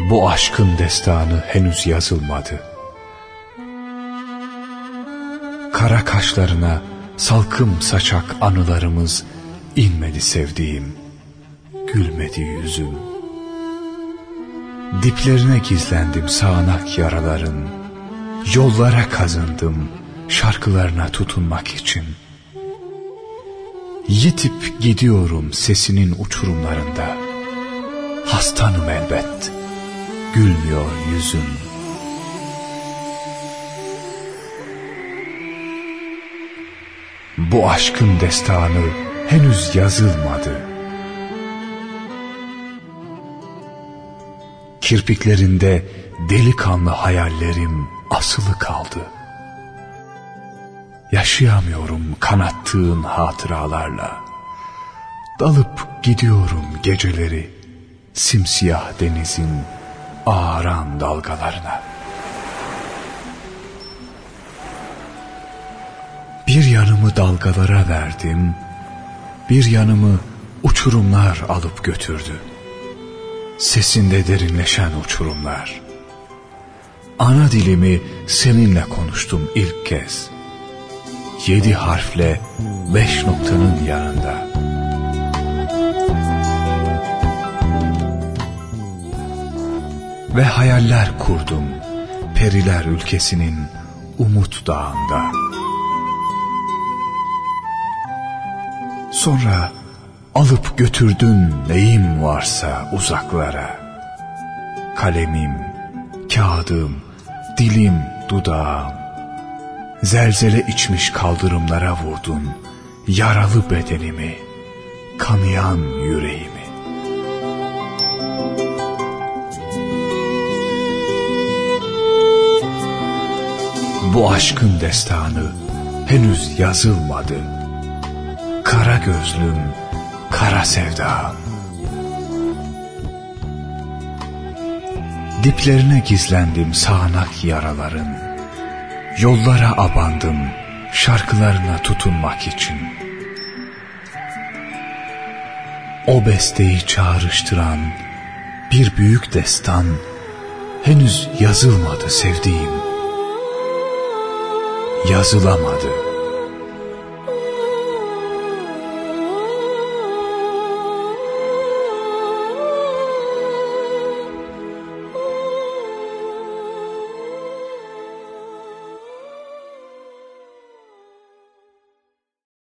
Bu aşkın destanı henüz yazılmadı. Kara kaşlarına salkım saçak anılarımız inmedi sevdiğim, gülmedi yüzüm. Diplerine gizlendim sağanak yaraların, yollara kazındım şarkılarına tutunmak için. Yitip gidiyorum sesinin uçurumlarında, hastanım elbet, gülmüyor yüzüm. Bu aşkın destanı henüz yazılmadı. Kirpiklerinde delikanlı hayallerim asılı kaldı. Yaşayamıyorum kanattığın hatıralarla. Dalıp gidiyorum geceleri simsiyah denizin ağaran dalgalarına. Bir yanımı dalgalara verdim, bir yanımı uçurumlar alıp götürdü. Sesinde derinleşen uçurumlar. Ana dilimi seninle konuştum ilk kez. Yedi harfle beş noktanın yanında. Ve hayaller kurdum periler ülkesinin umut dağında. Sonra alıp götürdün neyim varsa uzaklara. Kalemim, kağıdım, dilim, dudağım. Zelzele içmiş kaldırımlara vurdun yaralı bedenimi, kanayan yüreğimi. Bu aşkın destanı henüz yazılmadı kara gözlüm, kara sevdam. Diplerine gizlendim sağanak yaraların. Yollara abandım şarkılarına tutunmak için. O besteyi çağrıştıran bir büyük destan henüz yazılmadı sevdiğim. Yazılamadı.